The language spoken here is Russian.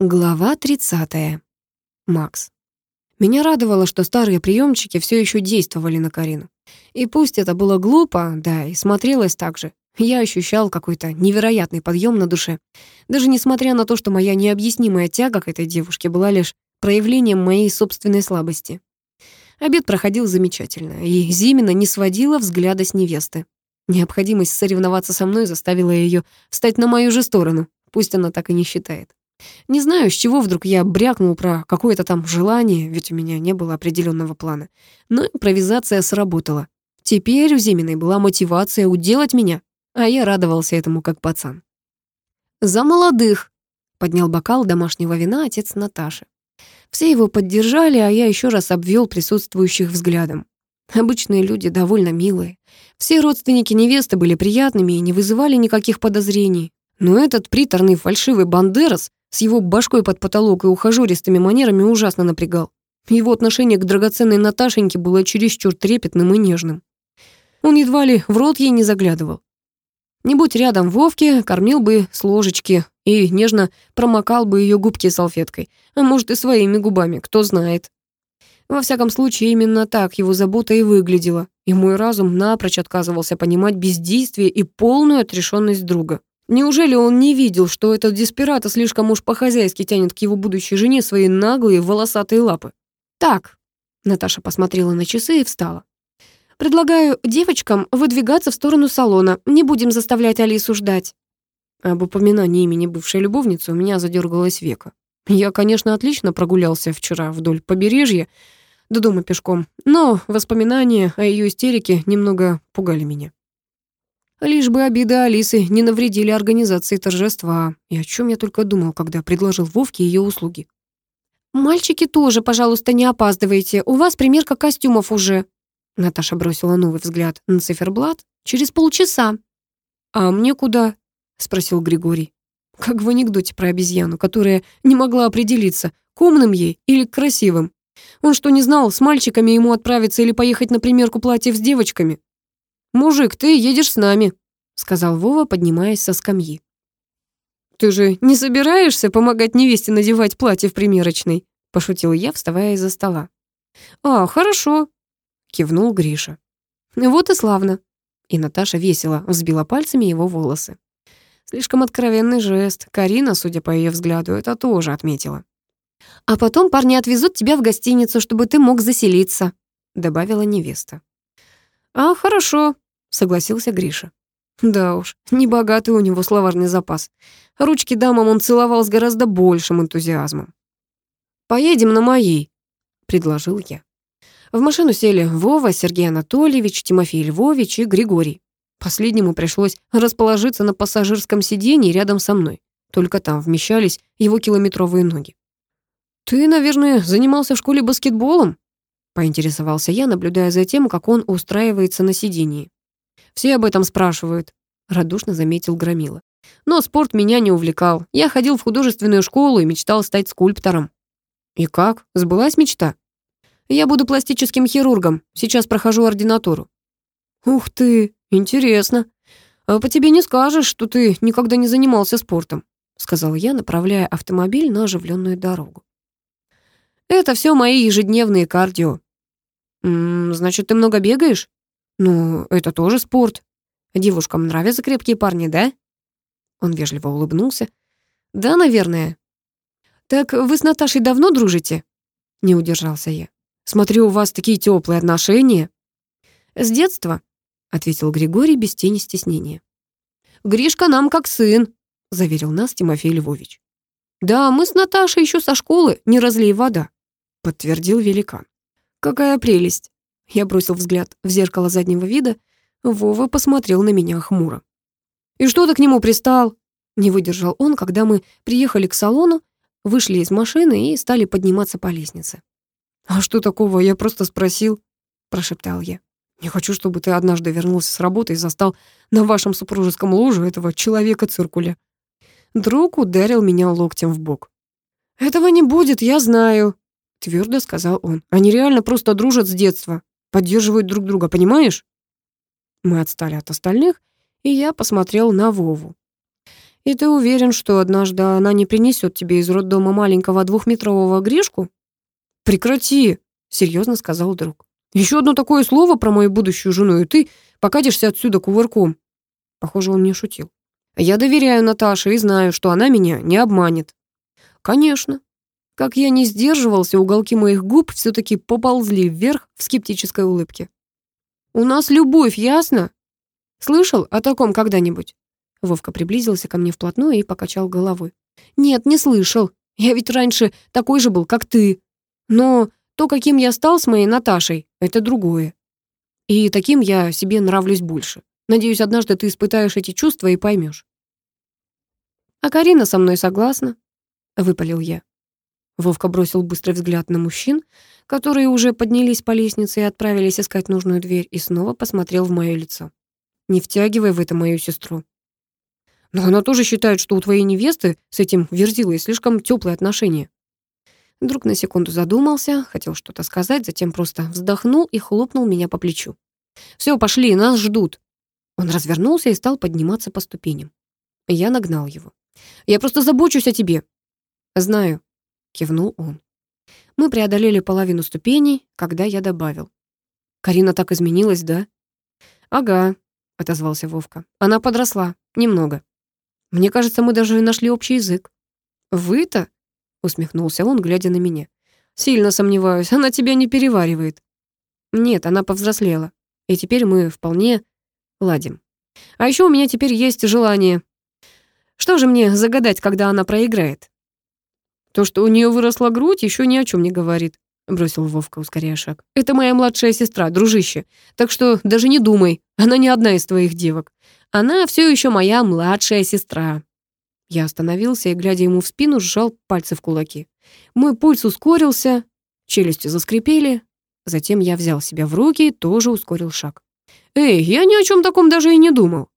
Глава 30. Макс. Меня радовало, что старые приемчики все еще действовали на Карину. И пусть это было глупо, да, и смотрелось так же, я ощущал какой-то невероятный подъем на душе. Даже несмотря на то, что моя необъяснимая тяга к этой девушке была лишь проявлением моей собственной слабости. Обед проходил замечательно, и Зимина не сводила взгляда с невесты. Необходимость соревноваться со мной заставила ее встать на мою же сторону, пусть она так и не считает. Не знаю, с чего вдруг я брякнул про какое-то там желание, ведь у меня не было определенного плана. Но импровизация сработала. Теперь у Зиминой была мотивация уделать меня, а я радовался этому как пацан. «За молодых!» — поднял бокал домашнего вина отец Наташи. Все его поддержали, а я еще раз обвел присутствующих взглядом. Обычные люди довольно милые. Все родственники невесты были приятными и не вызывали никаких подозрений. Но этот приторный фальшивый Бандерас с его башкой под потолок и ухажёристыми манерами ужасно напрягал. Его отношение к драгоценной Наташеньке было чересчур трепетным и нежным. Он едва ли в рот ей не заглядывал. Не будь рядом Вовки, кормил бы с ложечки и нежно промокал бы ее губки салфеткой, а может и своими губами, кто знает. Во всяком случае, именно так его забота и выглядела, и мой разум напрочь отказывался понимать бездействие и полную отрешенность друга. Неужели он не видел, что этот деспирата слишком уж по-хозяйски тянет к его будущей жене свои наглые волосатые лапы? «Так», — Наташа посмотрела на часы и встала. «Предлагаю девочкам выдвигаться в сторону салона. Не будем заставлять Алису ждать». Об упоминании имени бывшей любовницы у меня задергалось века. Я, конечно, отлично прогулялся вчера вдоль побережья до дома пешком, но воспоминания о ее истерике немного пугали меня. Лишь бы обиды Алисы не навредили организации торжества. И о чем я только думал, когда предложил Вовке ее услуги. «Мальчики тоже, пожалуйста, не опаздывайте. У вас примерка костюмов уже». Наташа бросила новый взгляд на циферблат. «Через полчаса». «А мне куда?» — спросил Григорий. Как в анекдоте про обезьяну, которая не могла определиться, к умным ей или к красивым. Он что, не знал, с мальчиками ему отправиться или поехать на примерку платьев с девочками? «Мужик, ты едешь с нами», — сказал Вова, поднимаясь со скамьи. «Ты же не собираешься помогать невесте надевать платье в примерочной?» — пошутил я, вставая из-за стола. «А, хорошо», — кивнул Гриша. «Вот и славно». И Наташа весело взбила пальцами его волосы. Слишком откровенный жест. Карина, судя по ее взгляду, это тоже отметила. «А потом парни отвезут тебя в гостиницу, чтобы ты мог заселиться», — добавила невеста. «А, хорошо», — согласился Гриша. Да уж, небогатый у него словарный запас. Ручки дамам он целовал с гораздо большим энтузиазмом. «Поедем на моей», — предложил я. В машину сели Вова, Сергей Анатольевич, Тимофей Львович и Григорий. Последнему пришлось расположиться на пассажирском сиденье рядом со мной. Только там вмещались его километровые ноги. «Ты, наверное, занимался в школе баскетболом?» Поинтересовался я, наблюдая за тем, как он устраивается на сидении. «Все об этом спрашивают», — радушно заметил Громила. «Но спорт меня не увлекал. Я ходил в художественную школу и мечтал стать скульптором». «И как? Сбылась мечта?» «Я буду пластическим хирургом. Сейчас прохожу ординатуру». «Ух ты, интересно. А по тебе не скажешь, что ты никогда не занимался спортом», сказал я, направляя автомобиль на оживленную дорогу. «Это все мои ежедневные кардио. «М -м, «Значит, ты много бегаешь?» «Ну, это тоже спорт. Девушкам нравятся крепкие парни, да?» Он вежливо улыбнулся. «Да, наверное». «Так вы с Наташей давно дружите?» Не удержался я. «Смотрю, у вас такие теплые отношения». «С детства», — ответил Григорий без тени стеснения. «Гришка нам как сын», — заверил нас Тимофей Львович. «Да, мы с Наташей еще со школы, не разлей вода», — подтвердил великан. Какая прелесть. Я бросил взгляд в зеркало заднего вида. Вова посмотрел на меня хмуро. «И что ты к нему пристал?» Не выдержал он, когда мы приехали к салону, вышли из машины и стали подниматься по лестнице. «А что такого? Я просто спросил», — прошептал я. «Не хочу, чтобы ты однажды вернулся с работы и застал на вашем супружеском ложе этого человека-циркуля». Друг ударил меня локтем в бок. «Этого не будет, я знаю», Твердо сказал он. Они реально просто дружат с детства. Поддерживают друг друга, понимаешь? Мы отстали от остальных, и я посмотрел на Вову. И ты уверен, что однажды она не принесет тебе из роддома маленького двухметрового Гришку? Прекрати, серьезно сказал друг. Еще одно такое слово про мою будущую жену, и ты покатишься отсюда кувырком. Похоже, он не шутил. Я доверяю Наташе и знаю, что она меня не обманет. Конечно. Как я не сдерживался, уголки моих губ все таки поползли вверх в скептической улыбке. У нас любовь, ясно? Слышал о таком когда-нибудь? Вовка приблизился ко мне вплотную и покачал головой. Нет, не слышал. Я ведь раньше такой же был, как ты. Но то, каким я стал с моей Наташей, это другое. И таким я себе нравлюсь больше. Надеюсь, однажды ты испытаешь эти чувства и поймешь. А Карина со мной согласна, выпалил я. Вовка бросил быстрый взгляд на мужчин, которые уже поднялись по лестнице и отправились искать нужную дверь, и снова посмотрел в мое лицо. Не втягивай в это мою сестру. Но она тоже считает, что у твоей невесты с этим верзилой слишком теплые отношения. Друг на секунду задумался, хотел что-то сказать, затем просто вздохнул и хлопнул меня по плечу. «Все, пошли, нас ждут». Он развернулся и стал подниматься по ступеням. Я нагнал его. «Я просто забочусь о тебе». «Знаю», — кивнул он. Мы преодолели половину ступеней, когда я добавил. «Карина так изменилась, да?» «Ага», — отозвался Вовка. «Она подросла. Немного. Мне кажется, мы даже нашли общий язык». «Вы-то?» — усмехнулся он, глядя на меня. «Сильно сомневаюсь, она тебя не переваривает». «Нет, она повзрослела. И теперь мы вполне ладим. А еще у меня теперь есть желание. Что же мне загадать, когда она проиграет?» То, что у нее выросла грудь, еще ни о чем не говорит, бросил Вовка, ускоряя шаг. Это моя младшая сестра, дружище. Так что даже не думай, она не одна из твоих девок. Она все еще моя младшая сестра. Я остановился и, глядя ему в спину, сжал пальцы в кулаки. Мой пульс ускорился, челюсти заскрипели. Затем я взял себя в руки и тоже ускорил шаг. «Эй, я ни о чем таком даже и не думал»,